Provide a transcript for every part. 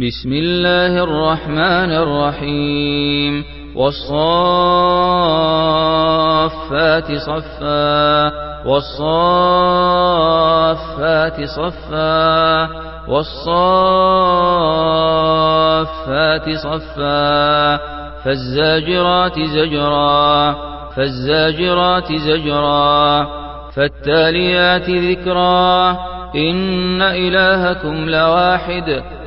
بسم الله الرحمن الرحيم. والصافات صفا. والصافات صفا. والصافات صفا. فالزاجرات زجرا. فالزاجرات زجرا. فالتاليات ذكرا. إن إلهكم لواحد.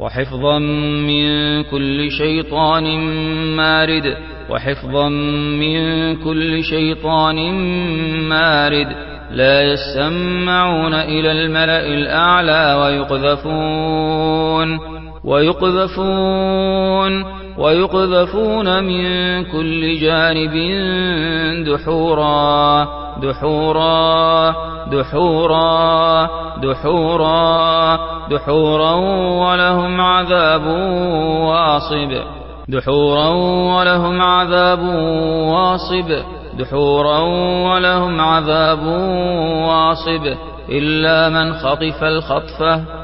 وحفظا من كل شيطان مارد وحفظا من كل شيطان مارد. لا يسمعون إلى الملأ الأعلى ويقذفون. ويقذفون ويقذفون من كل جانب دحورا دحورا دحورا دحورا دحورا ولهم عذاب واصب دحورا ولهم عذاب واصب دحورا ولهم عذاب واصب إلا من خطف الخطفة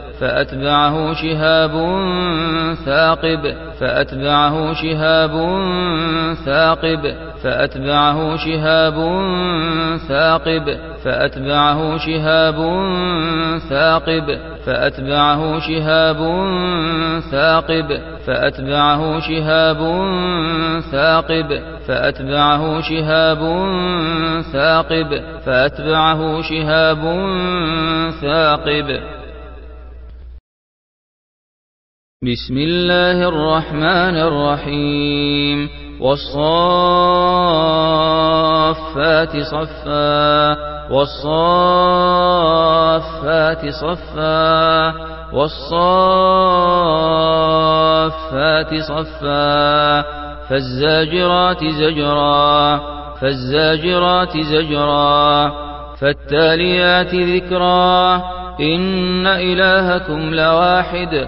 فأتبعه شهاب ثاقب فأتبعه شهاب ثاقب فأتبعه شهاب ثاقب فأتبعه شهاب ثاقب فأتبعه شهاب ثاقب فأتبعه شهاب ثاقب فأتبعه شهاب ثاقب فأتبعه شهاب ثاقب. بسم الله الرحمن الرحيم. والصافات صفا. والصافات صفا. والصافات صفا. فالزاجرات زجرا. فالزاجرات زجرا. فالتاليات ذكرا. إن إلهكم لواحد.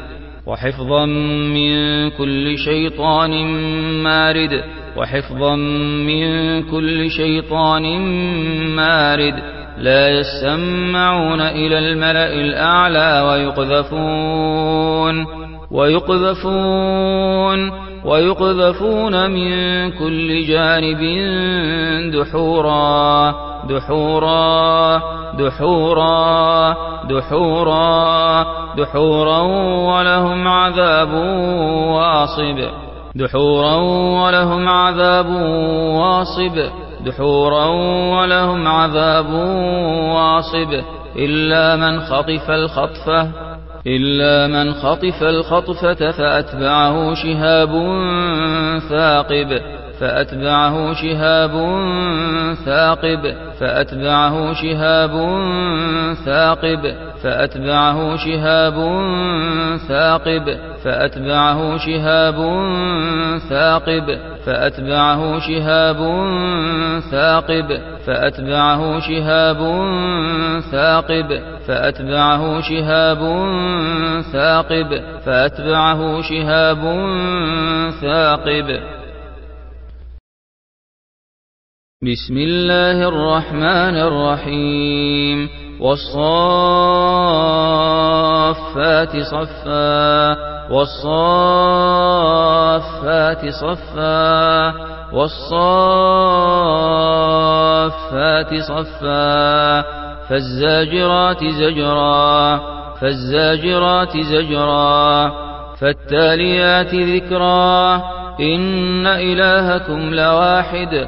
وحفظا من كل شيطان مارد وحفظا من كل شيطان مارد. لا يسمعون إلى الملأ الأعلى ويقذفون ويقذفون. ويقذفون من كل جانب دحورا دحورا دحورا دحورا دحورا ولهم عذاب واصب دحورا ولهم عذاب واصب دحورا ولهم عذاب واصب إلا من خطف الخطفة إلا من خطف الخطفة فأتبعه شهاب ثاقب فأتبعه شهاب ثاقب فأتبعه شهاب ثاقب. فأتبعه شهاب ثاقب فأتبعه شهاب ثاقب فأتبعه شهاب ثاقب فأتبعه شهاب ثاقب فأتبعه شهاب ثاقب فأتبعه شهاب ثاقب. بسم الله الرحمن الرحيم. والصافات صفا والصافات صفا والصافات صفا. فالزاجرات زجرا فالزاجرات زجرا. فالتاليات ذكرا. إن إلهكم لواحد.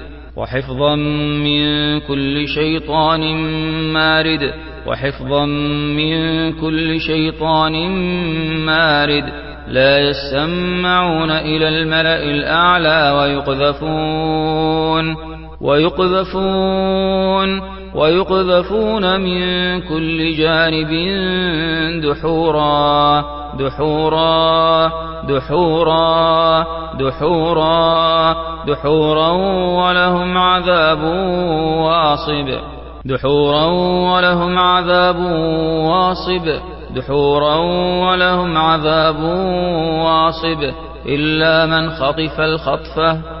وحفظا من كل شيطان مارد وحفظا من كل شيطان مارد. لا يسمعون إلى الملأ الأعلى ويقذفون ويقذفون. ويقذفون من كل جانب دحورا دحورا دحورا دحورا دحورا ولهم عذاب واصب دحورا ولهم عذاب واصب دحورا ولهم عذاب واصب إلا من خطف الخطفة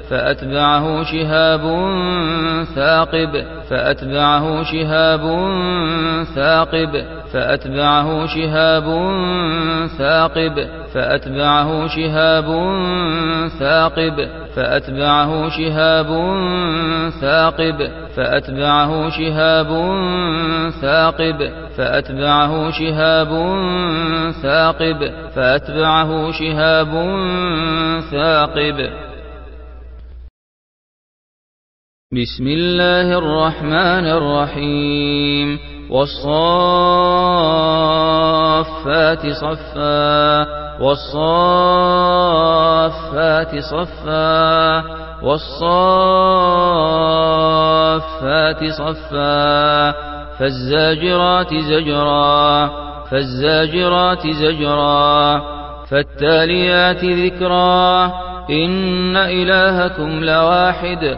فأتبعه شهاب ثاقب فأتبعه شهاب ثاقب فأتبعه شهاب ثاقب فأتبعه شهاب ثاقب فأتبعه شهاب ثاقب فأتبعه شهاب ثاقب فأتبعه شهاب ثاقب فأتبعه شهاب ثاقب. بسم الله الرحمن الرحيم. والصافات صفا. والصافات صفا. والصافات صفا. فالزاجرات زجرا. فالزاجرات زجرا. فالتاليات ذكرا. إن إلهكم لواحد.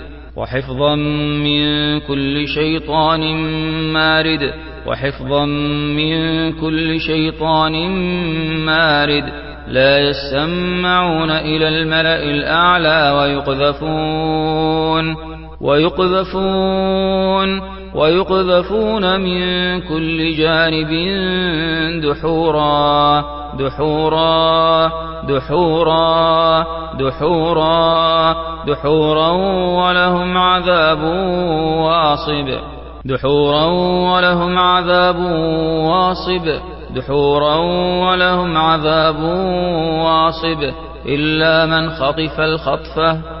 وحفظا من كل شيطان مارد وحفظا من كل شيطان مارد. لا يسمعون إلى الملأ الأعلى ويقذفون ويقذفون. ويقذفون من كل جانب دحورا دحورا دحورا دحورا دحورا ولهم عذاب واصب دحورا ولهم عذاب واصب دحورا ولهم عذاب واصب إلا من خطف الخطفة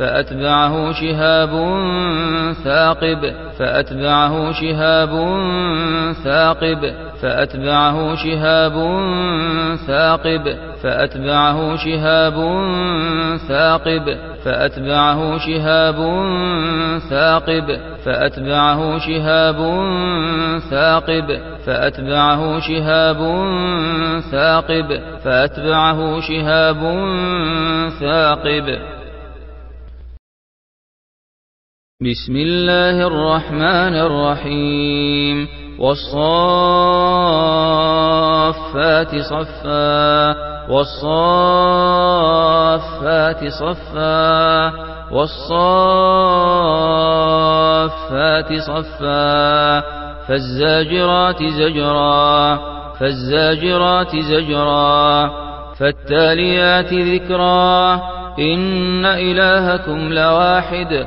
فأتبعه شهاب ثاقب فأتبعه شهاب ثاقب فأتبعه شهاب ثاقب فأتبعه شهاب ثاقب فأتبعه شهاب ثاقب فأتبعه شهاب ثاقب فأتبعه شهاب ثاقب فأتبعه شهاب ثاقب. بسم الله الرحمن الرحيم. والصافات صفا. والصافات صفا. والصافات صفا. فالزاجرات زجرا. فالزاجرات زجرا. فالتاليات ذكرا. إن إلهكم لواحد.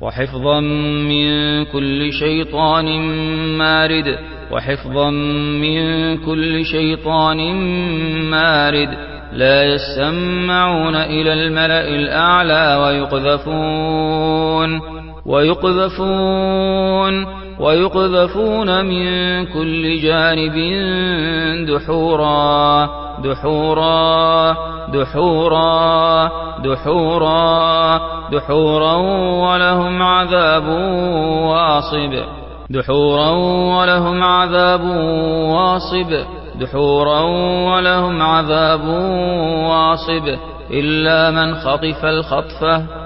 وحفظا من كل شيطان مارد وحفظا من كل شيطان مارد. لا يسمعون إلى الملأ الأعلى ويقذفون ويقذفون. ويقذفون من كل جانب دحورا دحورا دحورا دحورا دحورا ولهم عذاب واصب دحورا ولهم عذاب واصب دحورا ولهم عذاب واصب إلا من خطف الخطفة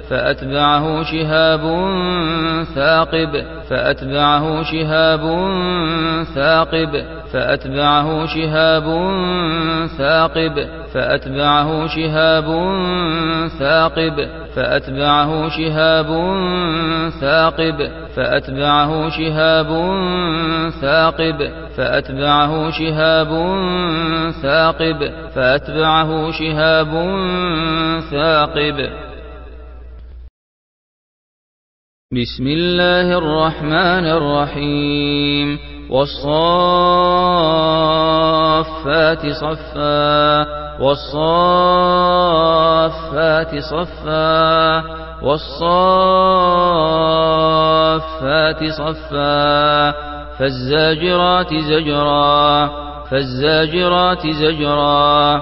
فأتبعه شهاب ثاقب فأتبعه شهاب ثاقب فأتبعه شهاب ثاقب فأتبعه شهاب ثاقب فأتبعه شهاب ثاقب فأتبعه شهاب ثاقب فأتبعه شهاب ثاقب فأتبعه شهاب ثاقب. بسم الله الرحمن الرحيم. والصافات صفا. والصافات صفا. والصافات صفا. فالزاجرات زجرا. فالزاجرات زجرا.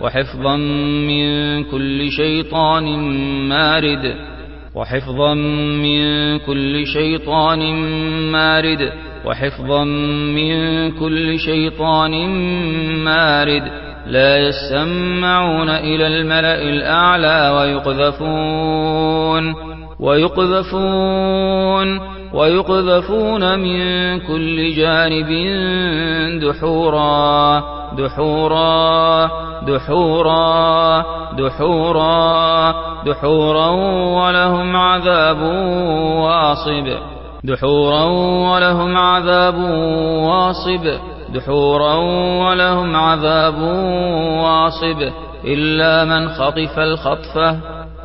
وحفظا من كل شيطان مارد. وحفظا من كل شيطان مارد. وحفظا من كل شيطان مارد. لا يسمعون إلى الملأ الأعلى ويقذفون. ويقذفون ويقذفون من كل جانب دحورا دحورا دحورا دحورا دحورا ولهم عذاب واصب دحورا ولهم عذاب واصب دحورا ولهم عذاب واصب إلا من خطف الخطفة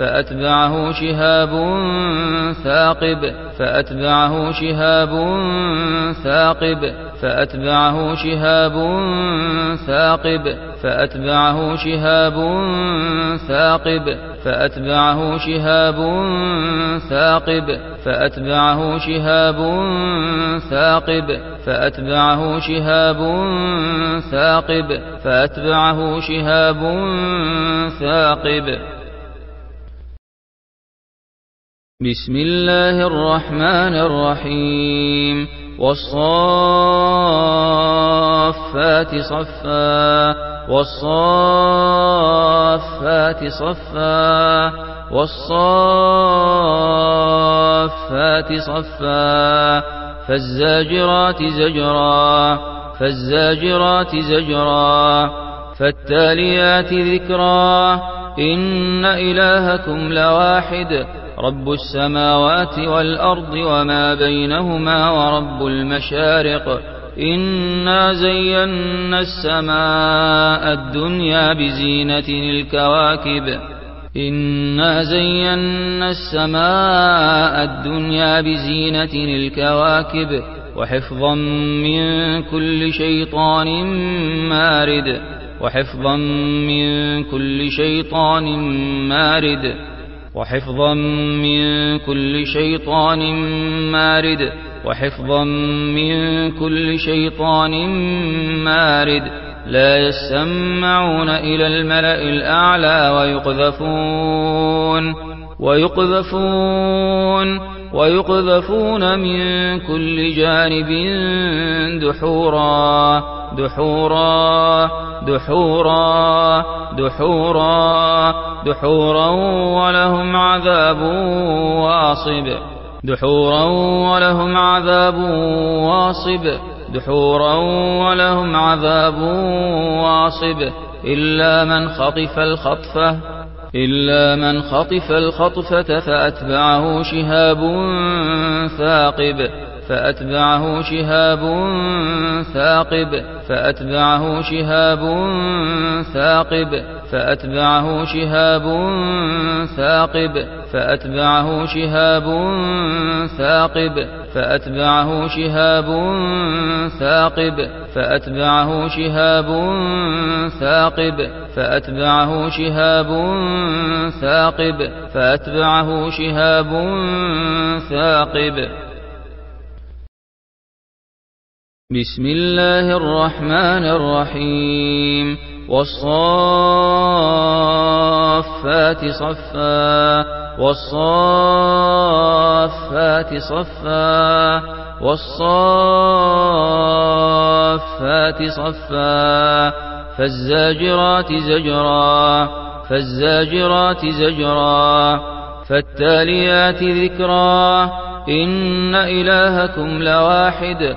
فأتبعه شهاب ثاقب فأتبعه شهاب ثاقب فأتبعه شهاب ثاقب فأتبعه شهاب ثاقب فأتبعه شهاب ثاقب فأتبعه شهاب ثاقب فأتبعه شهاب ثاقب فأتبعه شهاب ثاقب. بسم الله الرحمن الرحيم. والصافات صفا. والصافات صفا. والصافات صفا. فالزاجرات زجرا. فالزاجرات زجرا. فالتاليات ذكرا. إن إلهكم لواحد. رب السماوات والأرض وما بينهما ورب المشارق. إنا زينا السماء الدنيا بزينة الكواكب. إنا زينا السماء الدنيا بزينة الكواكب. وحفظا من كل شيطان مارد. وحفظا من كل شيطان مارد. وحفظا من كل شيطان مارد وحفظا من كل شيطان مارد. لا يسمعون إلى الملأ الأعلى ويقذفون ويقذفون ويقذفون من كل جانب دحورا دحورا دحورا دحورا. دحورا ولهم عذاب واصب. دحورا ولهم عذاب واصب. دحورا ولهم عذاب واصب. إلا من خطف الخطفة إلا من خطف الخطفة فأتبعه شهاب ثاقب. فأتبعه شهاب ثاقب فأتبعه شهاب ثاقب فأتبعه شهاب ثاقب فأتبعه شهاب ثاقب فأتبعه شهاب ثاقب فأتبعه شهاب ثاقب فأتبعه شهاب ثاقب فأتبعه شهاب ثاقب. بسم الله الرحمن الرحيم. والصافات صفا. والصافات صفا. والصافات صفا. فالزاجرات زجرا. فالزاجرات زجرا. فالتاليات ذكرا. إن إلهكم لواحد.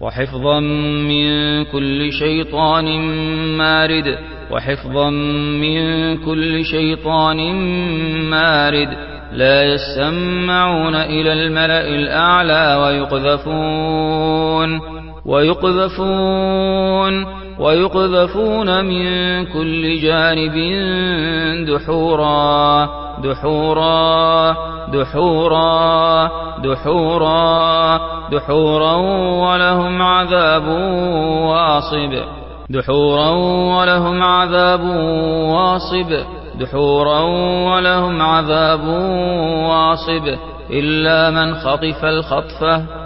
وحفظا من كل شيطان مارد وحفظا من كل شيطان مارد. لا يسمعون إلى الملأ الأعلى ويقذفون ويقذفون. ويقذفون من كل جانب دحورا دحورا دحورا دحورا دحورا ولهم عذاب واصب دحورا ولهم عذاب واصب دحورا ولهم عذاب واصب إلا من خطف الخطفة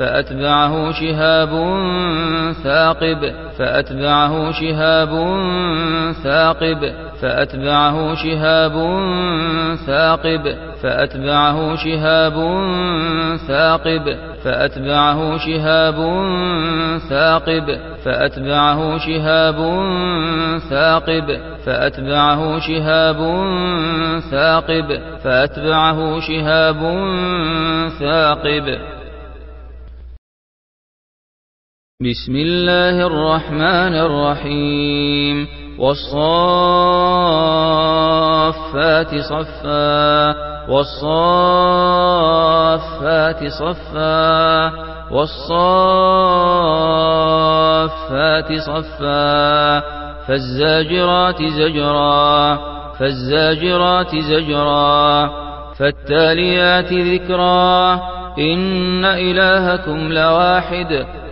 فأتبعه شهاب ثاقب فأتبعه شهاب ثاقب فأتبعه شهاب ثاقب فأتبعه شهاب ثاقب فأتبعه شهاب ثاقب فأتبعه شهاب ثاقب فأتبعه شهاب ثاقب فأتبعه شهاب ثاقب. بسم الله الرحمن الرحيم. والصافات صفا. والصافات صفا. والصافات صفا. فالزاجرات زجرا. فالزاجرات زجرا. فالتاليات ذكرا. إن إلهكم لواحد.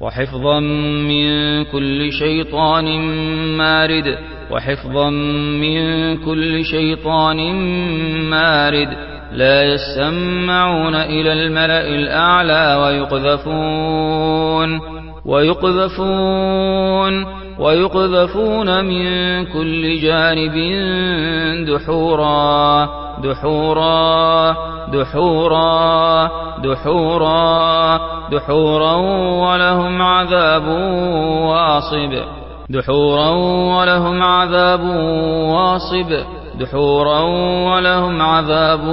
وحفظا من كل شيطان مارد وحفظا من كل شيطان مارد. لا يسمعون إلى الملأ الأعلى ويقذفون ويقذفون. ويقذفون من كل جانب دحورا دحورا دحورا دحورا دحورا ولهم عذاب واصب دحورا ولهم عذاب واصب دحورا ولهم عذاب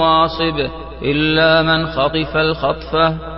واصب إلا من خطف الخطفة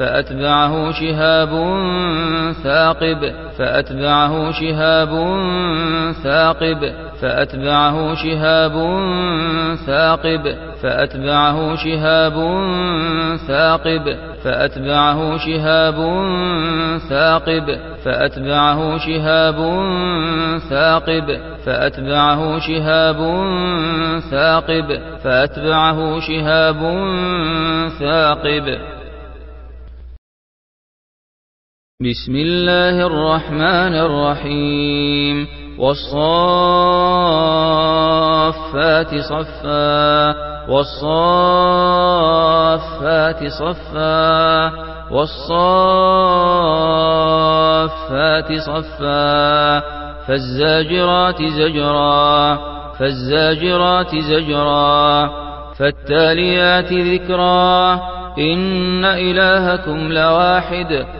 فأتبعه شهاب ثاقب فأتبعه شهاب ثاقب فأتبعه شهاب ثاقب فأتبعه شهاب ثاقب فأتبعه شهاب ثاقب فأتبعه شهاب ثاقب فأتبعه شهاب ثاقب فأتبعه شهاب ثاقب. بسم الله الرحمن الرحيم. والصافات صفا. والصافات صفا. والصافات صفا. فالزاجرات زجرا. فالزاجرات زجرا. فالتاليات ذكرا. إن إلهكم لواحد.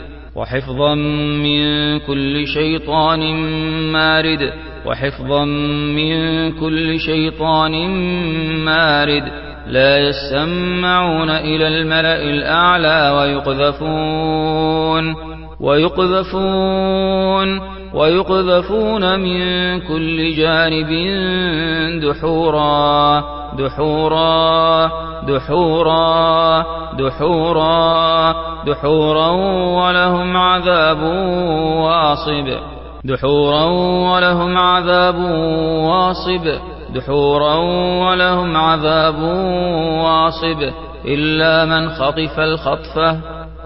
وحفظا من كل شيطان مارد وحفظا من كل شيطان مارد. لا يسمعون إلى الملأ الأعلى ويقذفون ويقذفون. ويقذفون من كل جانب دحورا دحورا دحورا دحورا دحورا ولهم عذاب واصب دحورا ولهم عذاب واصب دحورا ولهم عذاب واصب إلا من خطف الخطفة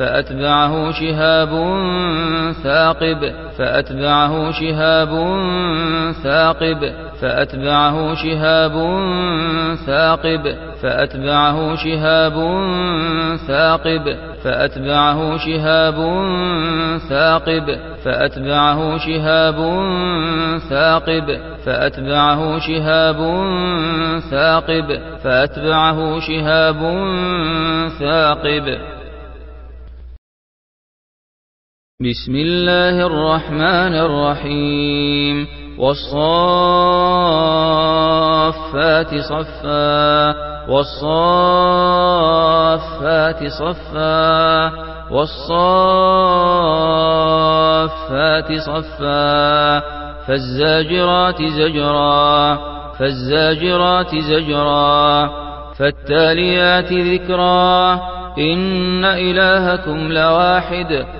فأتبعه شهاب ثاقب فأتبعه شهاب ثاقب فأتبعه شهاب ثاقب فأتبعه شهاب ثاقب فأتبعه شهاب ثاقب فأتبعه شهاب ثاقب فأتبعه شهاب ثاقب فأتبعه شهاب ثاقب. بسم الله الرحمن الرحيم. والصافات صفا. والصافات صفا. والصافات صفا. فالزاجرات زجرا. فالزاجرات زجرا. فالتاليات ذكرا. إن إلهكم لواحد.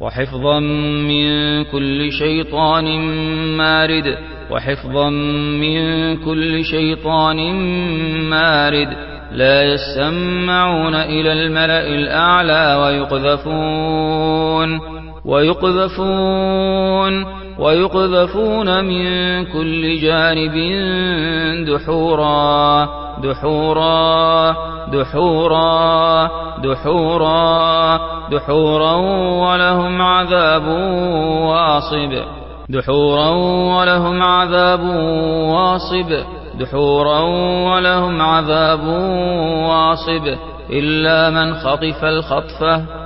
وحفظا من كل شيطان مارد وحفظا من كل شيطان مارد. لا يسمعون إلى الملأ الأعلى ويقذفون ويقذفون. ويقذفون من كل جانب دحورا دحورا دحورا دحورا دحورا ولهم عذاب واصب دحورا ولهم عذاب واصب دحورا ولهم عذاب واصب إلا من خطف الخطفة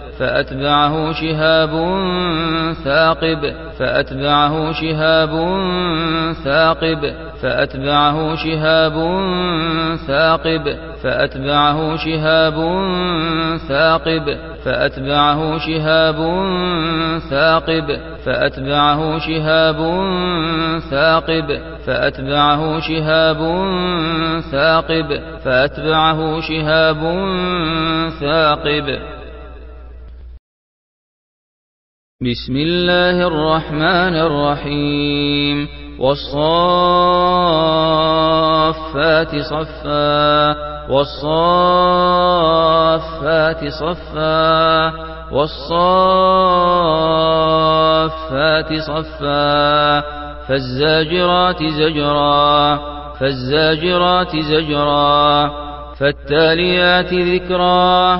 فأتبعه شهاب ثاقب فأتبعه شهاب ثاقب فأتبعه شهاب ثاقب فأتبعه شهاب ثاقب فأتبعه شهاب ثاقب فأتبعه شهاب ثاقب فأتبعه شهاب ثاقب فأتبعه شهاب ثاقب. بسم الله الرحمن الرحيم. والصافات صفا. والصافات صفا. والصافات صفا. فالزاجرات زجرا. فالزاجرات زجرا. فالتاليات ذكرا.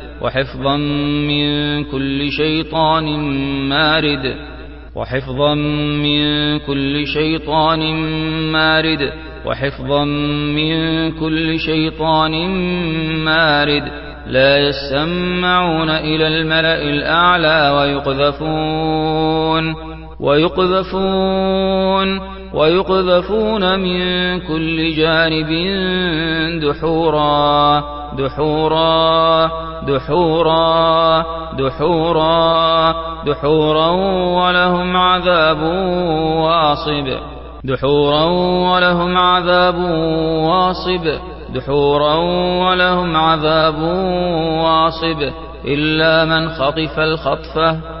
وحفظا من كل شيطان مارد. وحفظا من كل شيطان مارد. وحفظا من كل شيطان مارد. لا يسمعون إلى الملأ الأعلى ويقذفون. ويقذفون ويقذفون من كل جانب دحورا دحورا دحورا دحورا دحورا ولهم عذاب واصب دحورا ولهم عذاب واصب دحورا ولهم عذاب واصب إلا من خطف الخطفة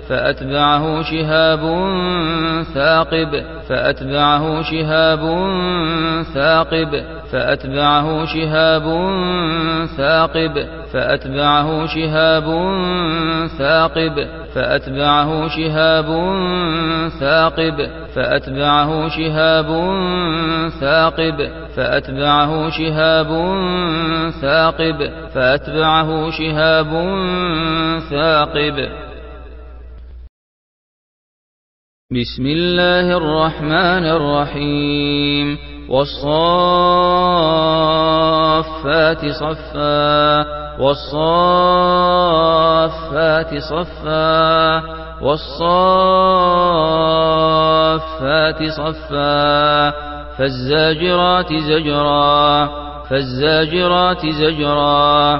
فأتبعه شهاب ثاقب فأتبعه شهاب ثاقب فأتبعه شهاب ثاقب فأتبعه شهاب ثاقب فأتبعه شهاب ثاقب فأتبعه شهاب ثاقب فأتبعه شهاب ثاقب فأتبعه شهاب ثاقب. بسم الله الرحمن الرحيم. والصافات صفا والصافات صفا والصافات صفا. فالزاجرات زجرا فالزاجرات زجرا.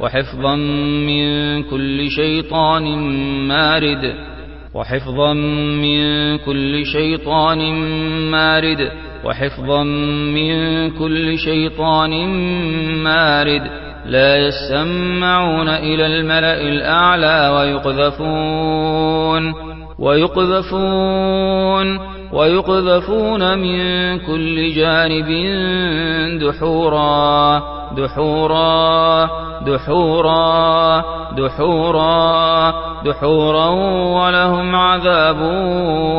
وحفظا من كل شيطان مارد. وحفظا من كل شيطان مارد. وحفظا من كل شيطان مارد. لا يسمعون إلى الملأ الأعلى ويقذفون. ويقذفون. ويقذفون من كل جانب دحورا دحورا دحورا دحورا دحورا ولهم عذاب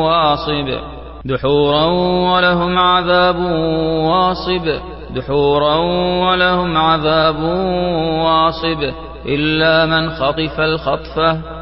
واصب دحورا ولهم عذاب واصب دحورا ولهم عذاب واصب إلا من خطف الخطفة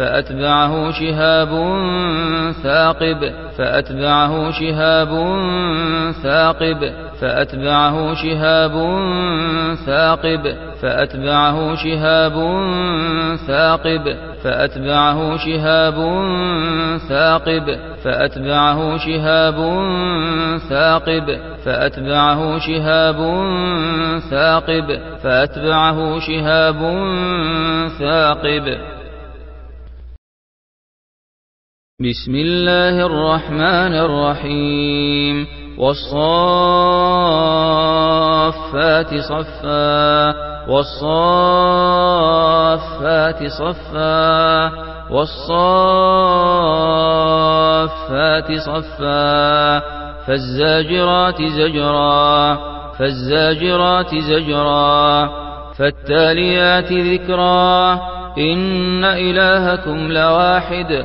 فأتبعه شهاب ثاقب فأتبعه شهاب ثاقب فأتبعه شهاب ثاقب فأتبعه شهاب ثاقب فأتبعه شهاب ثاقب فأتبعه شهاب ثاقب فأتبعه شهاب ثاقب فأتبعه شهاب ثاقب. بسم الله الرحمن الرحيم. والصافات صفا. والصافات صفا. والصافات صفا. فالزاجرات زجرا. فالزاجرات زجرا. فالتاليات ذكرا. إن إلهكم لواحد.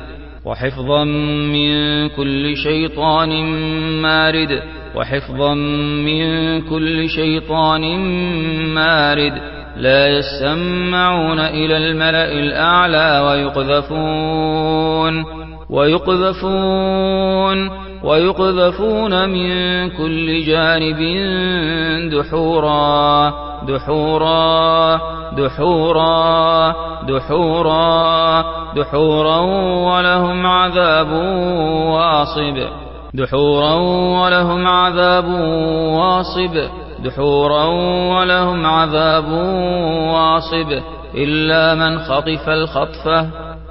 وحفظا من كل شيطان مارد وحفظا من كل شيطان مارد. لا يسمعون إلى الملأ الأعلى ويقذفون ويقذفون. ويقذفون من كل جانب دحورا دحورا دحورا دحورا دحورا ولهم عذاب واصب دحورا ولهم عذاب واصب دحورا ولهم عذاب واصب إلا من خطف الخطفة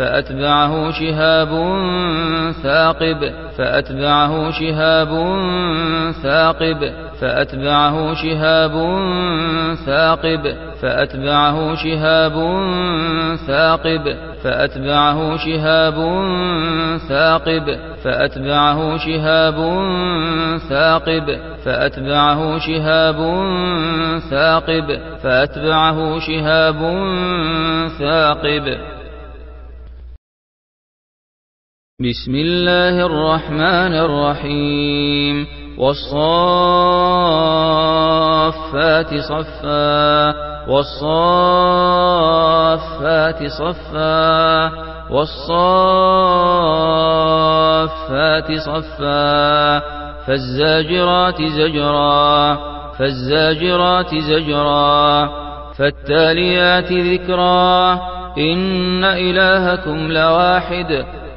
فأتبعه شهاب ثاقب فأتبعه شهاب ثاقب فأتبعه شهاب ثاقب فأتبعه شهاب ثاقب فأتبعه شهاب ثاقب فأتبعه شهاب ثاقب فأتبعه شهاب ثاقب فأتبعه شهاب ثاقب. بسم الله الرحمن الرحيم. والصافات صفا. والصافات صفا. والصافات صفا. فالزاجرات زجرا. فالزاجرات زجرا. فالتاليات ذكرا. إن إلهكم لواحد.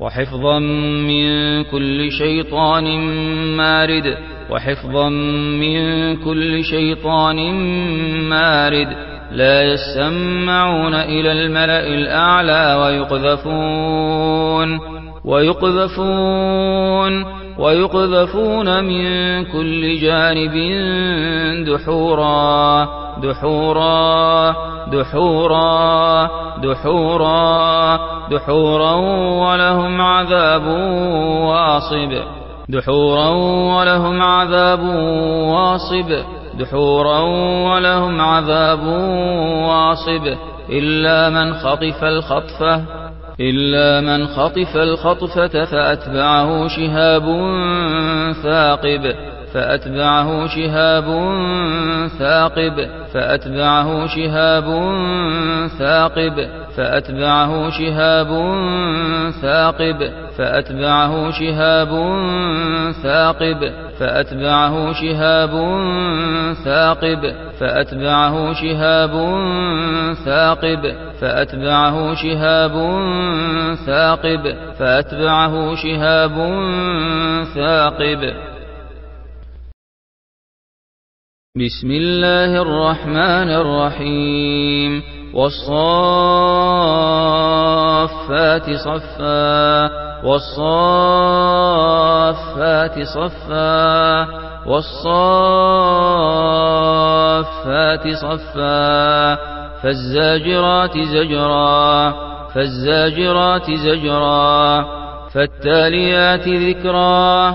وحفظا من كل شيطان مارد وحفظا من كل شيطان مارد. لا يسمعون إلى الملأ الأعلى ويقذفون. ويقذفون ويقذفون من كل جانب دحورا دحورا دحورا دحورا دحورا ولهم عذاب واصب دحورا ولهم عذاب واصب دحورا ولهم عذاب واصب إلا من خطف الخطفة إلا من خطف الخطفة فأتبعه شهاب ثاقب. فأتبعه شهاب ثاقب. فأتبعه شهاب ثاقب. فأتبعه شهاب ثاقب فأتبعه شهاب ثاقب فأتبعه شهاب ثاقب فأتبعه شهاب ثاقب فأتبعه شهاب ثاقب فأتبعه شهاب ثاقب. بسم الله الرحمن الرحيم. والصافات صفا. والصافات صفا. والصافات صفا. فالزاجرات زجرا. فالزاجرات زجرا. فالتاليات ذكرا.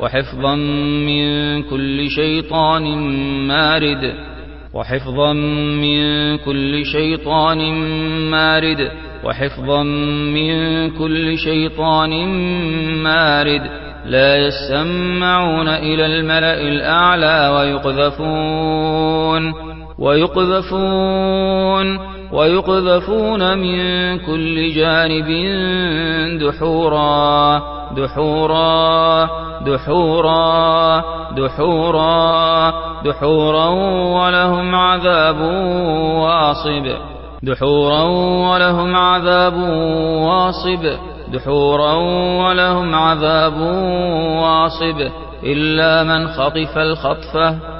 وحفظا من كل شيطان مارد. وحفظا من كل شيطان مارد. وحفظا من كل شيطان مارد. لا يسمعون إلى الملأ الأعلى ويقذفون. ويقذفون. ويقذفون من كل جانب دحورا دحورا دحورا دحورا دحورا ولهم عذاب واصب دحورا ولهم عذاب واصب دحورا ولهم عذاب واصب إلا من خطف الخطفة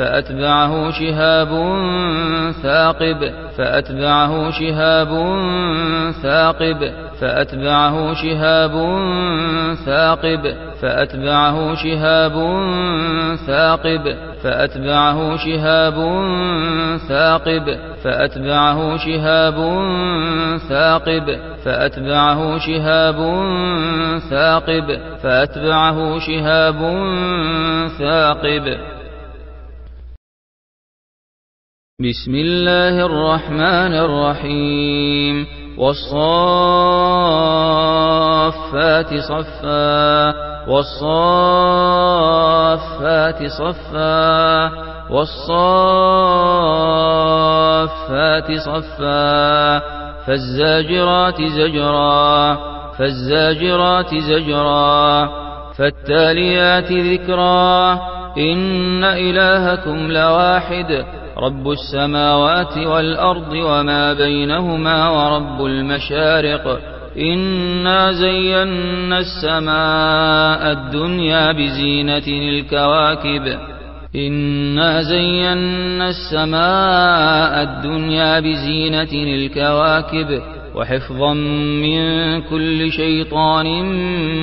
فأتبعه شهاب ثاقب فأتبعه شهاب ثاقب فأتبعه شهاب ثاقب فأتبعه شهاب ثاقب فأتبعه شهاب ثاقب فأتبعه شهاب ثاقب فأتبعه شهاب ثاقب فأتبعه شهاب ثاقب. بسم الله الرحمن الرحيم. والصافات صفا. والصافات صفا. والصافات صفا. فالزاجرات زجرا. فالزاجرات زجرا. فالتاليات ذكرا. إن إلهكم لواحد. رب السماوات والأرض وما بينهما ورب المشارق. إنا زينا السماء الدنيا بزينة الكواكب. إنا زينا السماء الدنيا بزينة الكواكب. وحفظا من كل شيطان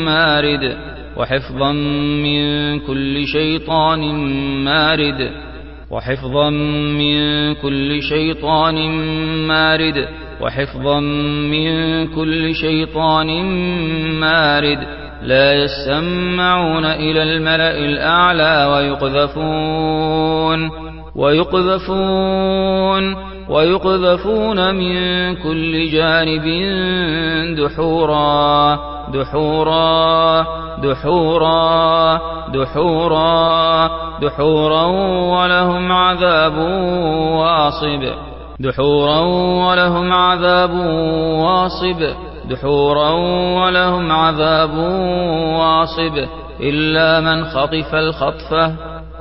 مارد. وحفظا من كل شيطان مارد. وحفظا من كل شيطان مارد وحفظا من كل شيطان مارد. لا يسمعون إلى الملأ الأعلى ويقذفون ويقذفون. ويقذفون من كل جانب دحورا دحورا دحورا دحورا دحورا ولهم عذاب واصب دحورا ولهم عذاب واصب دحورا ولهم عذاب واصب إلا من خطف الخطفة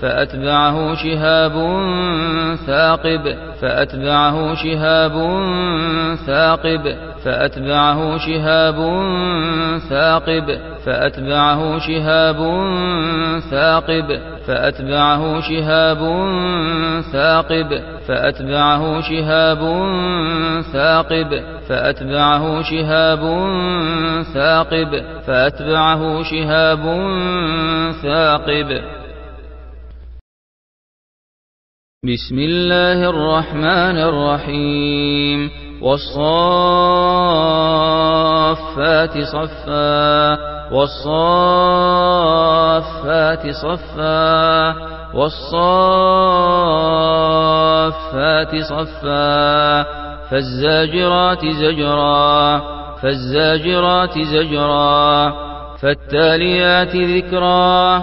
فأتبعه شهاب ثاقب فأتبعه شهاب ثاقب فأتبعه شهاب ثاقب فأتبعه شهاب ثاقب فأتبعه شهاب ثاقب فأتبعه شهاب ثاقب فأتبعه شهاب ثاقب فأتبعه شهاب ثاقب. بسم الله الرحمن الرحيم. والصافات صفا. والصافات صفا. والصافات صفا. فالزاجرات زجرا. فالزاجرات زجرا. فالتاليات ذكرا.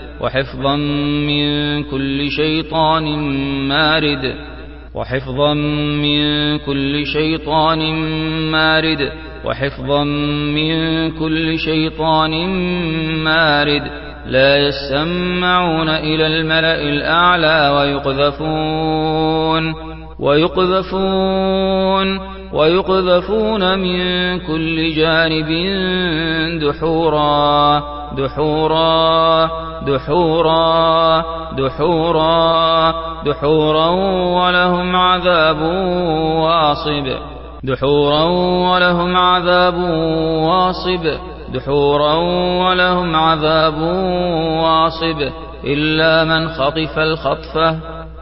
وحفظا من كل شيطان مارد. وحفظا من كل شيطان مارد. وحفظا من كل شيطان مارد. لا يسمعون إلى الملأ الأعلى ويقذفون. ويقذفون ويقذفون من كل جانب دحورا دحورا دحورا دحورا دحورا ولهم عذاب واصب دحورا ولهم عذاب واصب دحورا ولهم عذاب واصب إلا من خطف الخطفة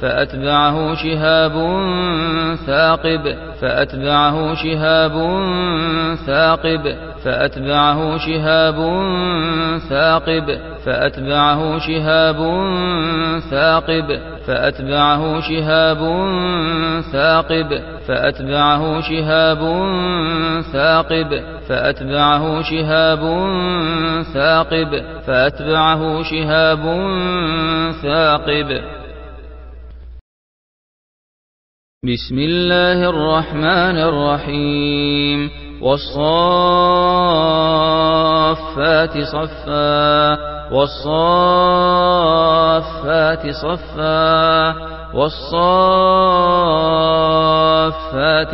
فأتبعه شهاب ثاقب فأتبعه شهاب ثاقب فأتبعه شهاب ثاقب فأتبعه شهاب ثاقب فأتبعه شهاب ثاقب فأتبعه شهاب ثاقب فأتبعه شهاب ثاقب فأتبعه شهاب ثاقب. بسم الله الرحمن الرحيم. والصافات صفا. والصافات صفا. والصافات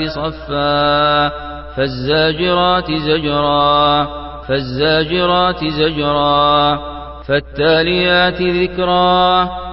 صفا. فالزاجرات زجرا. فالزاجرات زجرا. فالتاليات ذكرا.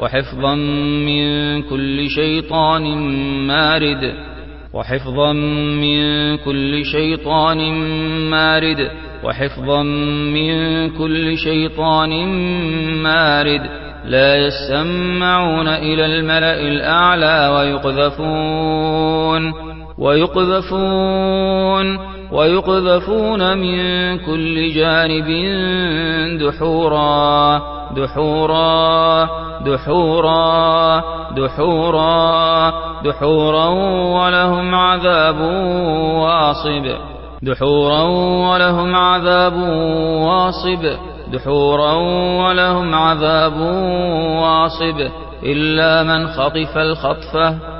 وحفظا من كل شيطان مارد. وحفظا من كل شيطان مارد. وحفظا من كل شيطان مارد. لا يسمعون إلى الملأ الأعلى ويقذفون. ويقذفون ويقذفون من كل جانب دحورا دحورا دحورا دحورا دحورا ولهم عذاب واصب دحورا ولهم عذاب واصب دحورا ولهم عذاب واصب إلا من خطف الخطفة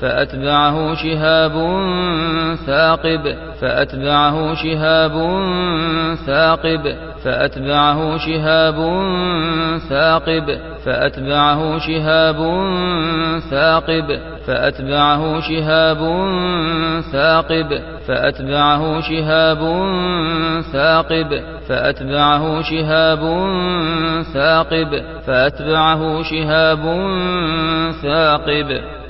فأتبعه شهاب ثاقب فأتبعه شهاب ثاقب فأتبعه شهاب ثاقب فأتبعه شهاب ثاقب فأتبعه شهاب ثاقب فأتبعه شهاب ثاقب فأتبعه شهاب ثاقب فأتبعه شهاب ثاقب.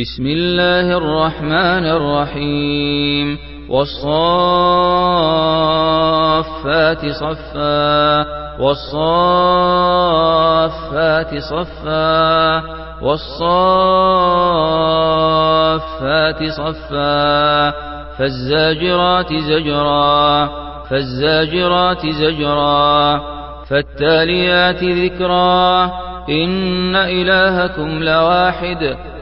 بسم الله الرحمن الرحيم. والصافات صفا. والصافات صفا. والصافات صفا. فالزاجرات زجرا. فالزاجرات زجرا. فالتاليات ذكرا. إن إلهكم لواحد.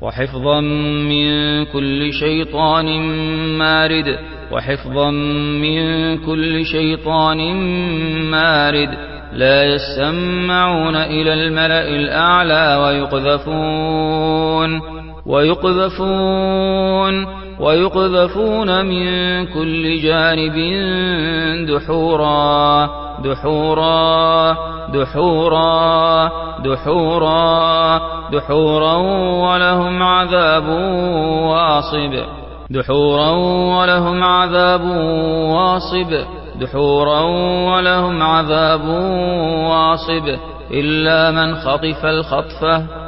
وحفظا من كل شيطان مارد وحفظا من كل شيطان مارد. لا يسمعون إلى الملأ الأعلى ويقذفون. ويقذفون ويقذفون من كل جانب دحورا دحورا دحورا دحورا دحورا ولهم عذاب واصب دحورا ولهم عذاب واصب دحورا ولهم عذاب واصب إلا من خطف الخطفة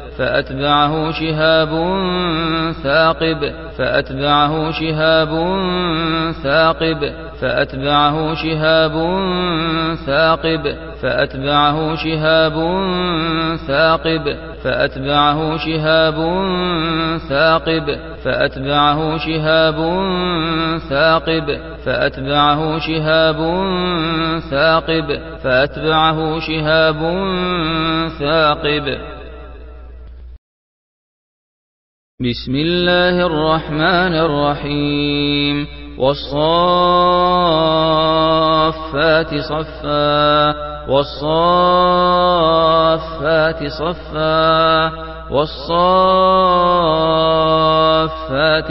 فأتبعه شهاب ثاقب فأتبعه شهاب ثاقب فأتبعه شهاب ثاقب فأتبعه شهاب ثاقب فأتبعه شهاب ثاقب فأتبعه شهاب ثاقب فأتبعه شهاب ثاقب فأتبعه شهاب ثاقب. بسم الله الرحمن الرحيم. والصافات صفا. والصافات صفا. والصافات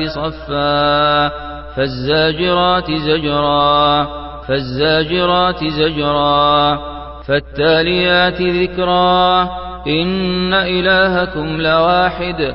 صفا. فالزاجرات زجرا. فالزاجرات زجرا. فالتاليات ذكرا. إن إلهكم لواحد.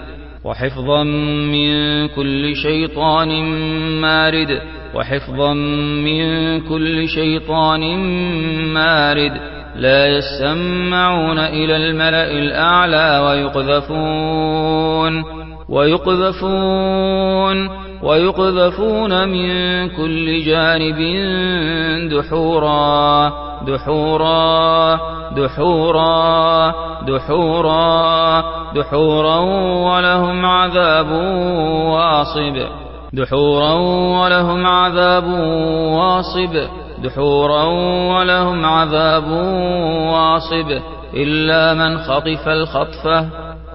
وحفظا من كل شيطان مارد وحفظا من كل شيطان مارد. لا يسمعون إلى الملأ الأعلى ويقذفون ويقذفون. ويقذفون من كل جانب دحورا دحورا دحورا دحورا دحورا ولهم عذاب واصب دحورا ولهم عذاب واصب دحورا ولهم عذاب واصب إلا من خطف الخطفة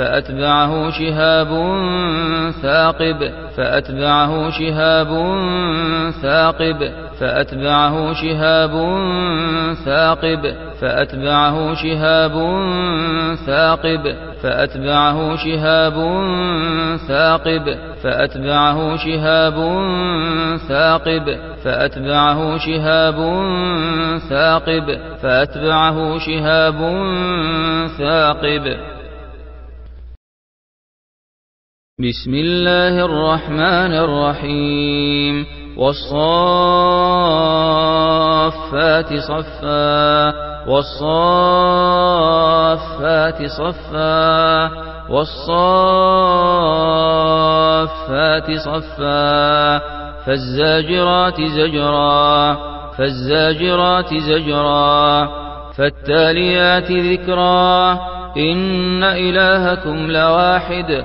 فأتبعه شهاب ثاقب فأتبعه شهاب ثاقب فأتبعه شهاب ثاقب فأتبعه شهاب ثاقب فأتبعه شهاب ثاقب فأتبعه شهاب ثاقب فأتبعه شهاب ثاقب فأتبعه شهاب ثاقب. بسم الله الرحمن الرحيم. والصافات صفا. والصافات صفا. والصافات صفا. فالزاجرات زجرا. فالزاجرات زجرا. فالتاليات ذكرا. إن إلهكم لواحد.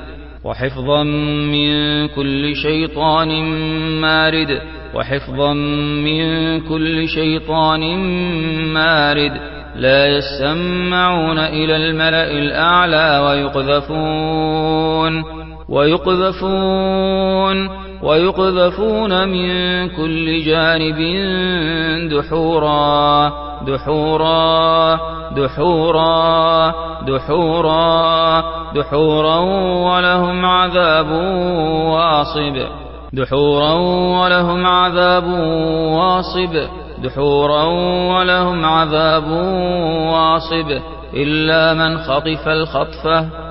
وحفظا من كل شيطان مارد. وحفظا من كل شيطان مارد. لا يسمعون إلى الملأ الأعلى ويقذفون. ويقذفون. ويقذفون من كل جانب دحورا دحورا دحورا دحورا دحورا ولهم عذاب واصب دحورا ولهم عذاب واصب دحورا ولهم عذاب واصب إلا من خطف الخطفة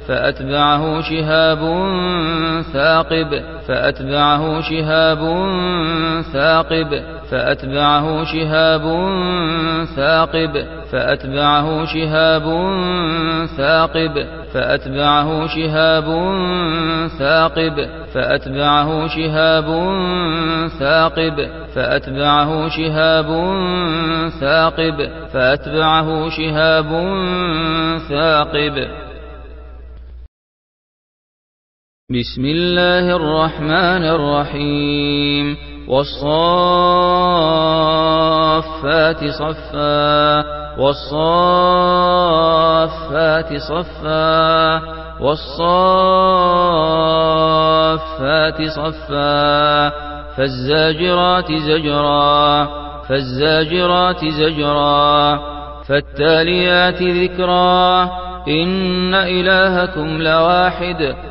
فأتبعه شهاب ثاقب فأتبعه شهاب ثاقب فأتبعه شهاب ثاقب فأتبعه شهاب ثاقب فأتبعه شهاب ثاقب فأتبعه شهاب ثاقب فأتبعه شهاب ثاقب فأتبعه شهاب ثاقب. بسم الله الرحمن الرحيم. والصافات صفا. والصافات صفا. والصافات صفا. فالزاجرات زجرا. فالزاجرات زجرا. فالتاليات ذكرا. إن إلهكم لواحد.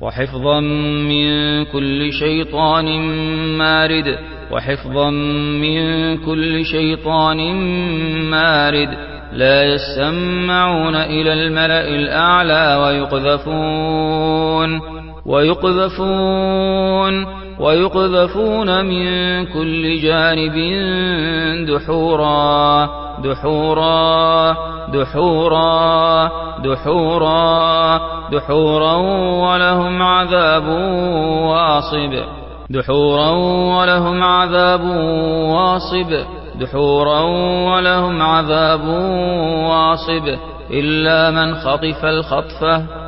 وحفظا من كل شيطان مارد. وحفظا من كل شيطان مارد. لا يسمعون إلى الملأ الأعلى ويقذفون. ويقذفون. ويقذفون من كل جانب دحورا دحورا دحورا دحورا دحورا ولهم عذاب واصب دحورا ولهم عذاب واصب دحورا ولهم عذاب واصب إلا من خطف الخطفة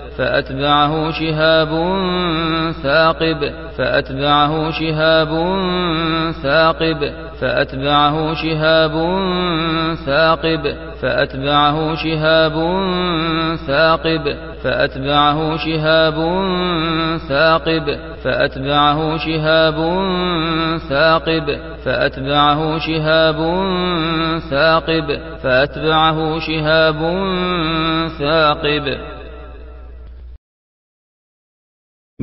فأتبعه شهاب ثاقب فأتبعه شهاب ثاقب فأتبعه شهاب ثاقب فأتبعه شهاب ثاقب فأتبعه شهاب ثاقب فأتبعه شهاب ثاقب فأتبعه شهاب ثاقب فأتبعه شهاب ثاقب.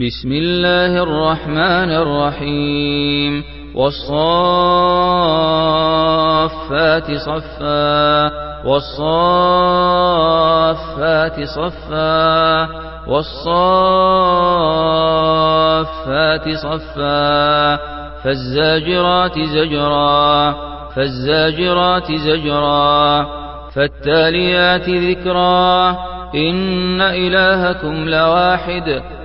بسم الله الرحمن الرحيم. والصافات صفا. والصافات صفا. والصافات صفا. فالزاجرات زجرا. فالزاجرات زجرا. فالتاليات ذكرا. إن إلهكم لواحد.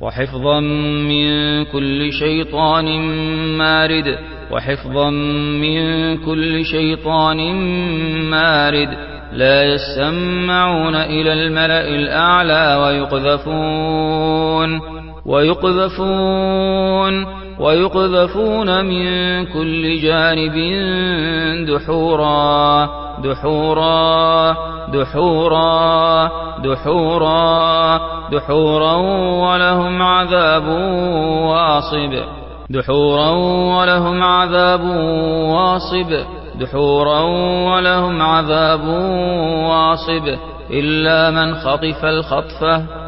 وحفظا من كل شيطان مارد. وحفظا من كل شيطان مارد. لا يسمعون إلى الملأ الأعلى ويقذفون. ويقذفون. ويقذفون من كل جانب دحورا دحورا دحورا دحورا دحورا ولهم عذاب واصب دحورا ولهم عذاب واصب دحورا ولهم عذاب واصب إلا من خطف الخطفة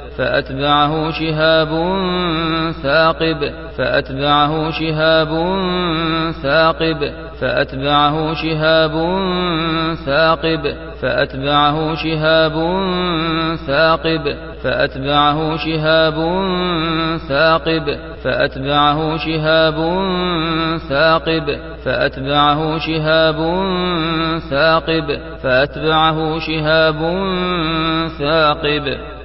فأتبعه شهاب ثاقب فأتبعه شهاب ثاقب فأتبعه شهاب ثاقب فأتبعه شهاب ثاقب فأتبعه شهاب ثاقب فأتبعه شهاب ثاقب فأتبعه شهاب ثاقب فأتبعه شهاب ثاقب.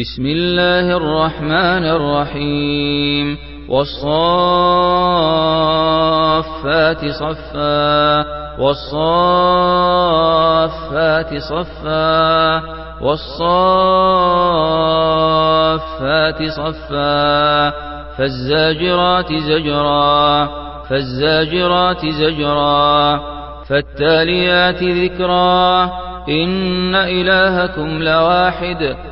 بسم الله الرحمن الرحيم. والصافات صفا. والصافات صفا. والصافات صفا. فالزاجرات زجرا. فالزاجرات زجرا. فالتاليات ذكرا. إن إلهكم لواحد.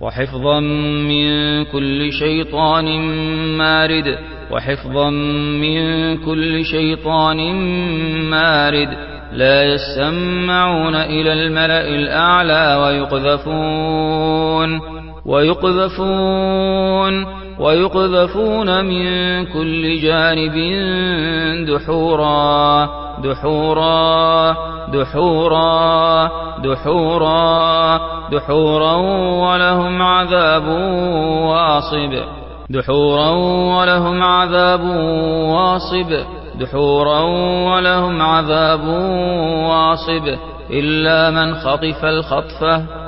وحفظا من كل شيطان مارد. وحفظا من كل شيطان مارد. لا يسمعون إلى الملأ الأعلى ويقذفون. ويقذفون. ويقذفون من كل جانب دحورا دحورا دحورا دحورا دحورا ولهم عذاب واصب دحورا ولهم عذاب واصب دحورا ولهم عذاب واصب إلا من خطف الخطفة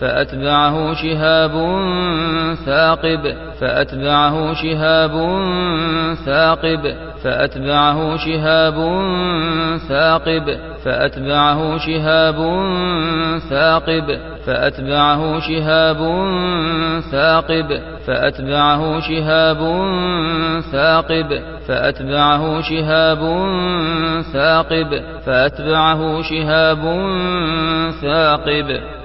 فأتبعه شهاب ثاقب فأتبعه شهاب ثاقب فأتبعه شهاب ثاقب فأتبعه شهاب ثاقب فأتبعه شهاب ثاقب فأتبعه شهاب ثاقب فأتبعه شهاب ثاقب فأتبعه شهاب ثاقب.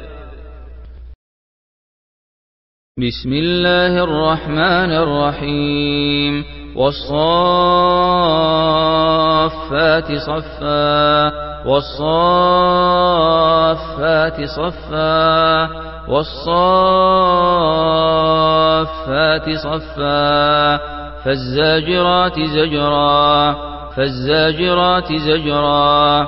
بسم الله الرحمن الرحيم. والصافات صفا. والصافات صفا. والصافات صفا. فالزاجرات زجرا. فالزاجرات زجرا.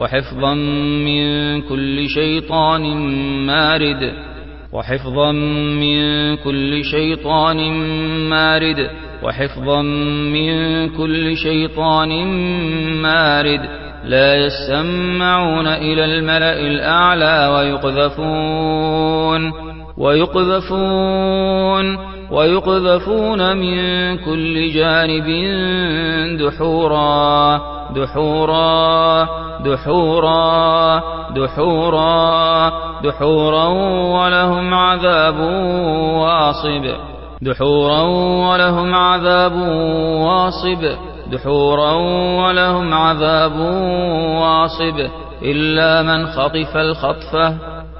وحفظا من كل شيطان مارد. وحفظا من كل شيطان مارد. وحفظا من كل شيطان مارد. لا يسمعون إلى الملأ الأعلى ويقذفون. ويقذفون ويقذفون من كل جانب دحورا دحورا دحورا دحورا دحورا ولهم عذاب واصب دحورا ولهم عذاب واصب دحورا ولهم عذاب واصب إلا من خطف الخطفة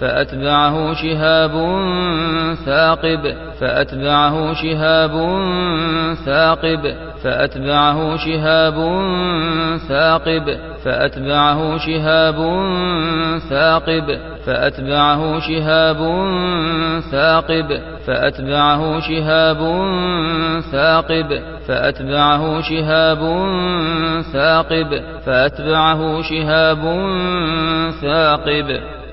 فأتبعه شهاب ثاقب فأتبعه شهاب ثاقب فأتبعه شهاب ثاقب فأتبعه شهاب ثاقب فأتبعه شهاب ثاقب فأتبعه شهاب ثاقب فأتبعه شهاب ثاقب فأتبعه شهاب ثاقب.